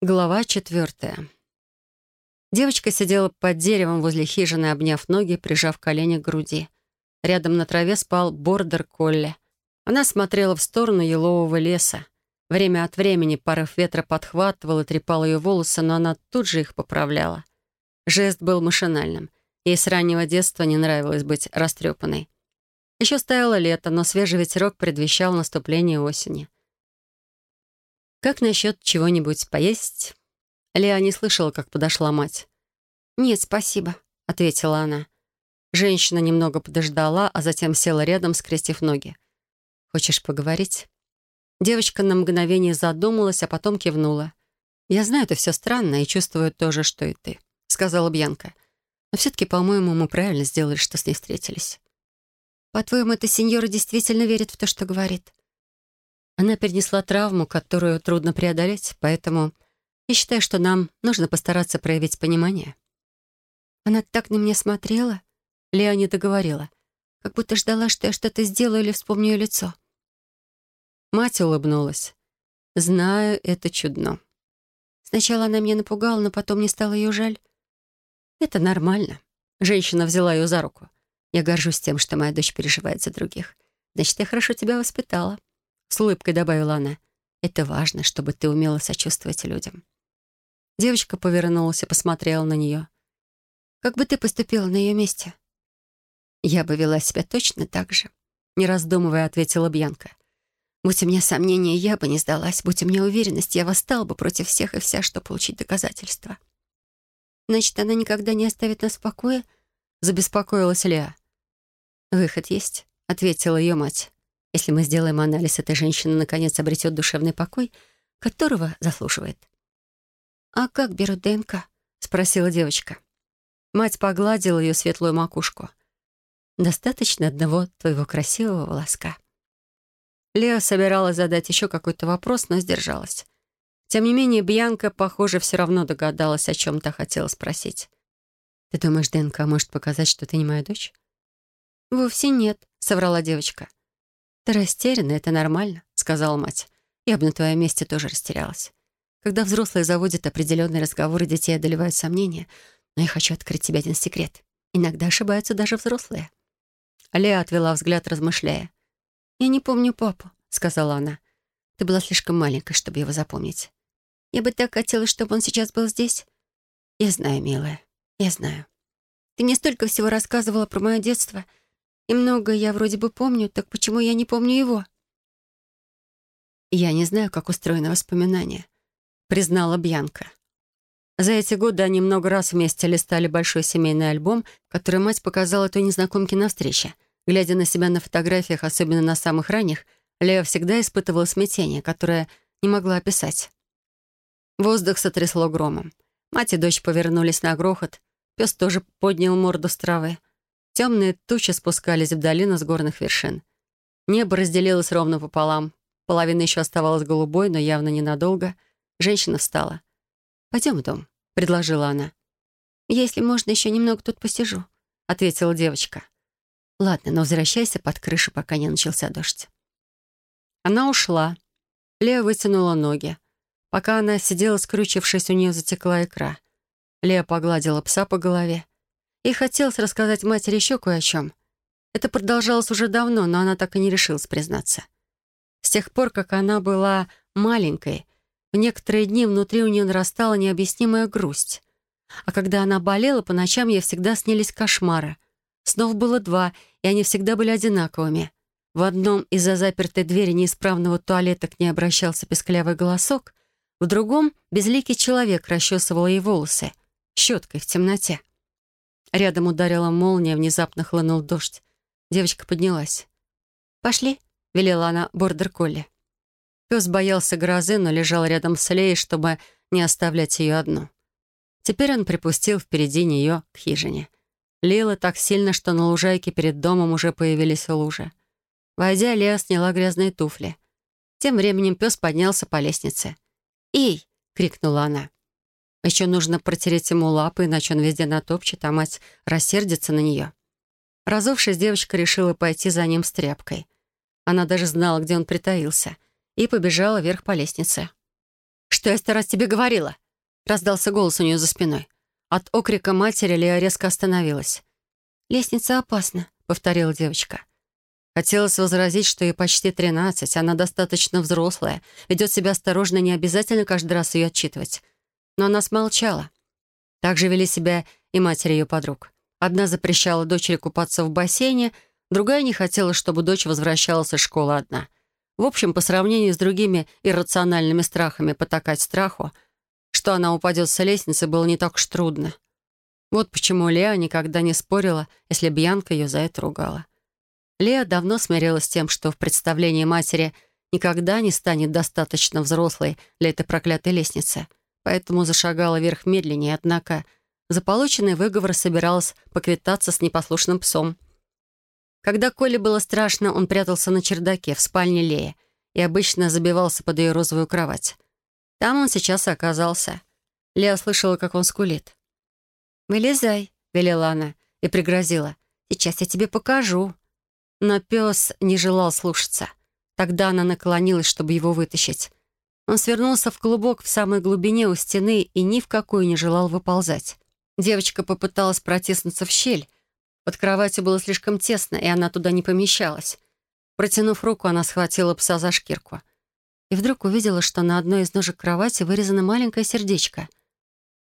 Глава четвертая. Девочка сидела под деревом возле хижины, обняв ноги, прижав колени к груди. Рядом на траве спал бордер Колли. Она смотрела в сторону елового леса. Время от времени порыв ветра подхватывал и трепал ее волосы, но она тут же их поправляла. Жест был машинальным. Ей с раннего детства не нравилось быть растрепанной. Еще стояло лето, но свежий ветерок предвещал наступление осени. «Как насчет чего-нибудь поесть?» Леа не слышала, как подошла мать. «Нет, спасибо», — ответила она. Женщина немного подождала, а затем села рядом, скрестив ноги. «Хочешь поговорить?» Девочка на мгновение задумалась, а потом кивнула. «Я знаю, это все странно и чувствую то же, что и ты», — сказала Бьянка. «Но все-таки, по-моему, мы правильно сделали, что с ней встретились». «По-твоему, эта сеньора действительно верит в то, что говорит?» Она перенесла травму, которую трудно преодолеть, поэтому я считаю, что нам нужно постараться проявить понимание. Она так на меня смотрела. Лео не договорила. Как будто ждала, что я что-то сделаю или вспомню ее лицо. Мать улыбнулась. «Знаю, это чудно». Сначала она меня напугала, но потом мне стало ее жаль. «Это нормально». Женщина взяла ее за руку. «Я горжусь тем, что моя дочь переживает за других. Значит, я хорошо тебя воспитала». С улыбкой добавила она. «Это важно, чтобы ты умела сочувствовать людям». Девочка повернулась и посмотрела на нее. «Как бы ты поступила на ее месте?» «Я бы вела себя точно так же», — не раздумывая ответила Бьянка. «Будь у меня сомнения, я бы не сдалась. Будь у меня уверенность, я восстал бы против всех и вся, чтобы получить доказательства». «Значит, она никогда не оставит нас в покое?» — забеспокоилась Леа. «Выход есть», — ответила ее мать. Если мы сделаем анализ, эта женщина наконец обретет душевный покой, которого заслуживает. «А как берут ДНК?» — спросила девочка. Мать погладила ее светлую макушку. «Достаточно одного твоего красивого волоска». Лео собиралась задать еще какой-то вопрос, но сдержалась. Тем не менее, Бьянка, похоже, все равно догадалась, о чем то хотела спросить. «Ты думаешь, ДНК может показать, что ты не моя дочь?» «Вовсе нет», — соврала девочка. «Ты растеряна, это нормально», — сказала мать. «Я бы на твоем месте тоже растерялась. Когда взрослые заводят определенные разговоры, детей одолевают сомнения. Но я хочу открыть тебе один секрет. Иногда ошибаются даже взрослые». Леа отвела взгляд, размышляя. «Я не помню папу», — сказала она. «Ты была слишком маленькой, чтобы его запомнить. Я бы так хотела, чтобы он сейчас был здесь». «Я знаю, милая, я знаю». «Ты мне столько всего рассказывала про мое детство», — и много я вроде бы помню, так почему я не помню его? «Я не знаю, как устроено воспоминание», — признала Бьянка. За эти годы они много раз вместе листали большой семейный альбом, который мать показала той незнакомке на встрече. Глядя на себя на фотографиях, особенно на самых ранних, Лео всегда испытывала смятение, которое не могла описать. Воздух сотрясло громом. Мать и дочь повернулись на грохот. Пес тоже поднял морду с травы. Темные тучи спускались в долину с горных вершин. Небо разделилось ровно пополам. Половина еще оставалась голубой, но явно ненадолго. Женщина встала. «Пойдем в дом», — предложила она. «Если можно, еще немного тут посижу», — ответила девочка. «Ладно, но возвращайся под крышу, пока не начался дождь». Она ушла. Лея вытянула ноги. Пока она сидела, скрючившись, у нее затекла икра. Лея погладила пса по голове. И хотелось рассказать матери еще кое о чем. Это продолжалось уже давно, но она так и не решилась признаться. С тех пор, как она была маленькой, в некоторые дни внутри у нее нарастала необъяснимая грусть. А когда она болела, по ночам ей всегда снились кошмары. Снов было два, и они всегда были одинаковыми. В одном из-за запертой двери неисправного туалета к ней обращался песклявый голосок, в другом безликий человек расчесывал ей волосы щеткой в темноте. Рядом ударила молния, внезапно хлынул дождь. Девочка поднялась. «Пошли», — велела она бордер-колли. Пес боялся грозы, но лежал рядом с Леей, чтобы не оставлять ее одну. Теперь он припустил впереди нее к хижине. Лила так сильно, что на лужайке перед домом уже появились лужи. Войдя, Лея сняла грязные туфли. Тем временем пес поднялся по лестнице. «Эй!» — крикнула она. Еще нужно протереть ему лапы, иначе он везде натопчет, а мать рассердится на нее. Разувшись, девочка решила пойти за ним с тряпкой. Она даже знала, где он притаился, и побежала вверх по лестнице. «Что я сто раз тебе говорила?» Раздался голос у нее за спиной. От окрика матери Лея резко остановилась. «Лестница опасна», — повторила девочка. Хотелось возразить, что ей почти тринадцать, она достаточно взрослая, ведет себя осторожно, не обязательно каждый раз ее отчитывать. Но она смолчала. Так же вели себя и матери ее подруг. Одна запрещала дочери купаться в бассейне, другая не хотела, чтобы дочь возвращалась из школы одна. В общем, по сравнению с другими иррациональными страхами потакать страху, что она упадет с лестницы, было не так уж трудно. Вот почему Леа никогда не спорила, если Бьянка ее за это ругала. Леа давно смирилась с тем, что в представлении матери никогда не станет достаточно взрослой для этой проклятой лестницы, поэтому зашагала вверх медленнее, однако за полученный выговор собиралась поквитаться с непослушным псом — когда Коле было страшно, он прятался на чердаке в спальне Леи и обычно забивался под ее розовую кровать. Там он сейчас и оказался. Лея слышала, как он скулит. «Вылезай», — велела она и пригрозила. «Сейчас я тебе покажу». Но пес не желал слушаться. Тогда она наклонилась, чтобы его вытащить. Он свернулся в клубок в самой глубине у стены и ни в какую не желал выползать. Девочка попыталась протиснуться в щель, под кроватью было слишком тесно, и она туда не помещалась. Протянув руку, она схватила пса за шкирку. И вдруг увидела, что на одной из ножек кровати вырезано маленькое сердечко.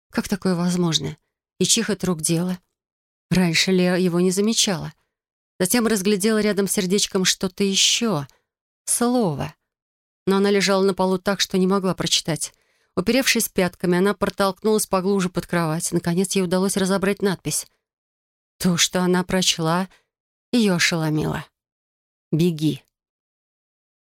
Как такое возможно? И чих это рук дело? Раньше Леа его не замечала. Затем разглядела рядом с сердечком что-то еще. Слово. Но она лежала на полу так, что не могла прочитать. Уперевшись пятками, она протолкнулась поглубже под кровать. Наконец ей удалось разобрать надпись. То, что она прочла, ее ошеломило. «Беги».